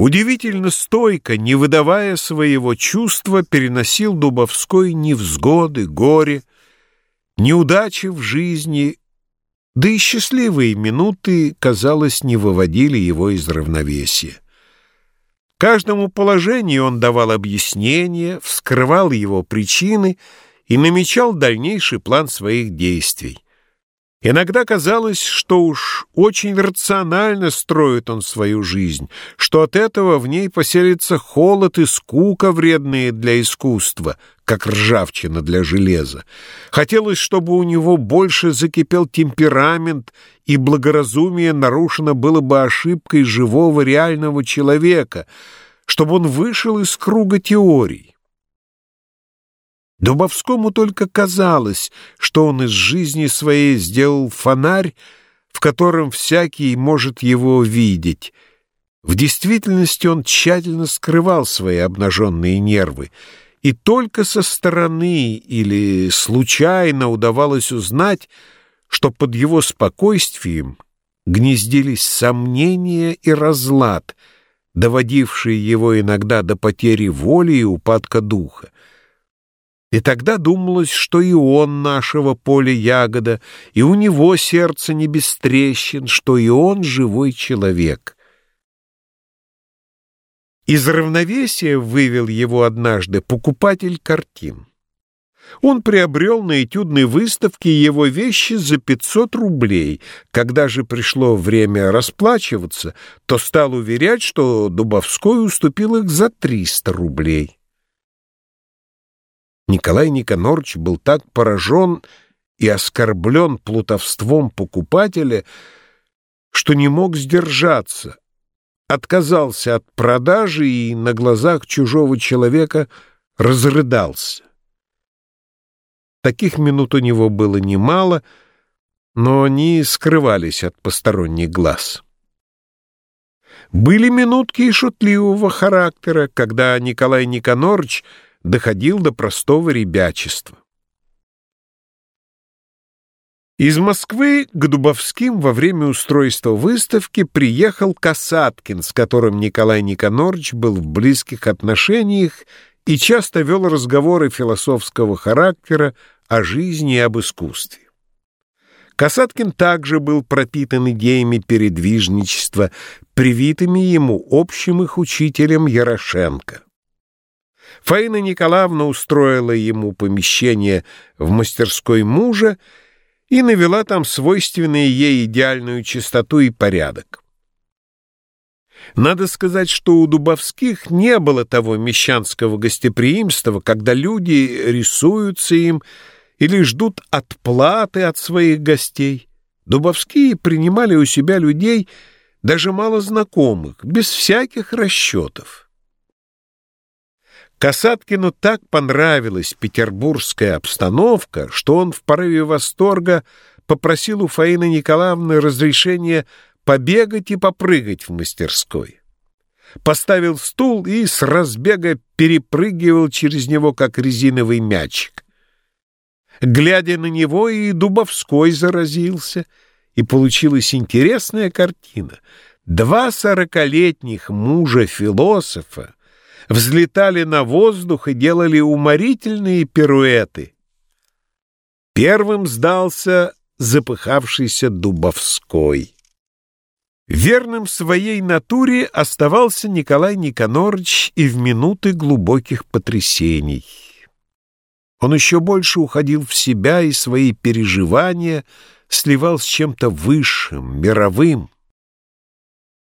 Удивительно стойко, не выдавая своего чувства, переносил Дубовской невзгоды, горе, неудачи в жизни, да и счастливые минуты, казалось, не выводили его из равновесия. Каждому положению он давал объяснение, вскрывал его причины и намечал дальнейший план своих действий. Иногда казалось, что уж очень рационально строит он свою жизнь, что от этого в ней поселится холод и скука, вредные для искусства, как ржавчина для железа. Хотелось, чтобы у него больше закипел темперамент, и благоразумие нарушено было бы ошибкой живого реального человека, чтобы он вышел из круга теорий. Дубовскому только казалось, что он из жизни своей сделал фонарь, в котором всякий может его видеть. В действительности он тщательно скрывал свои обнаженные нервы, и только со стороны или случайно удавалось узнать, что под его спокойствием гнездились сомнения и разлад, доводившие его иногда до потери воли и упадка духа. И тогда думалось, что и он нашего поля ягода, и у него сердце не без трещин, что и он живой человек. Из равновесия вывел его однажды покупатель картин. Он приобрел на этюдной выставке его вещи за 500 рублей. Когда же пришло время расплачиваться, то стал уверять, что Дубовской уступил их за 300 рублей. Николай Никонорович был так поражен и оскорблен плутовством покупателя, что не мог сдержаться, отказался от продажи и на глазах чужого человека разрыдался. Таких минут у него было немало, но они скрывались от посторонних глаз. Были минутки и шутливого характера, когда Николай Никонорович доходил до простого ребячества. Из Москвы к Дубовским во время устройства выставки приехал Касаткин, с которым Николай Никонорович был в близких отношениях и часто вел разговоры философского характера о жизни и об искусстве. Касаткин также был пропитан идеями передвижничества, привитыми ему общим их учителем Ярошенко. Фаина Николаевна устроила ему помещение в мастерской мужа и навела там свойственные ей идеальную чистоту и порядок. Надо сказать, что у Дубовских не было того мещанского гостеприимства, когда люди рисуются им или ждут отплаты от своих гостей. Дубовские принимали у себя людей, даже мало знакомых, без всяких расчетов. Касаткину так понравилась петербургская обстановка, что он в порыве восторга попросил у Фаины Николаевны разрешения побегать и попрыгать в мастерской. Поставил стул и с разбега перепрыгивал через него, как резиновый мячик. Глядя на него, и Дубовской заразился, и получилась интересная картина. Два сорокалетних мужа-философа взлетали на воздух и делали уморительные пируэты. Первым сдался запыхавшийся Дубовской. Верным своей натуре оставался Николай Никонорович и в минуты глубоких потрясений. Он еще больше уходил в себя и свои переживания сливал с чем-то высшим, мировым.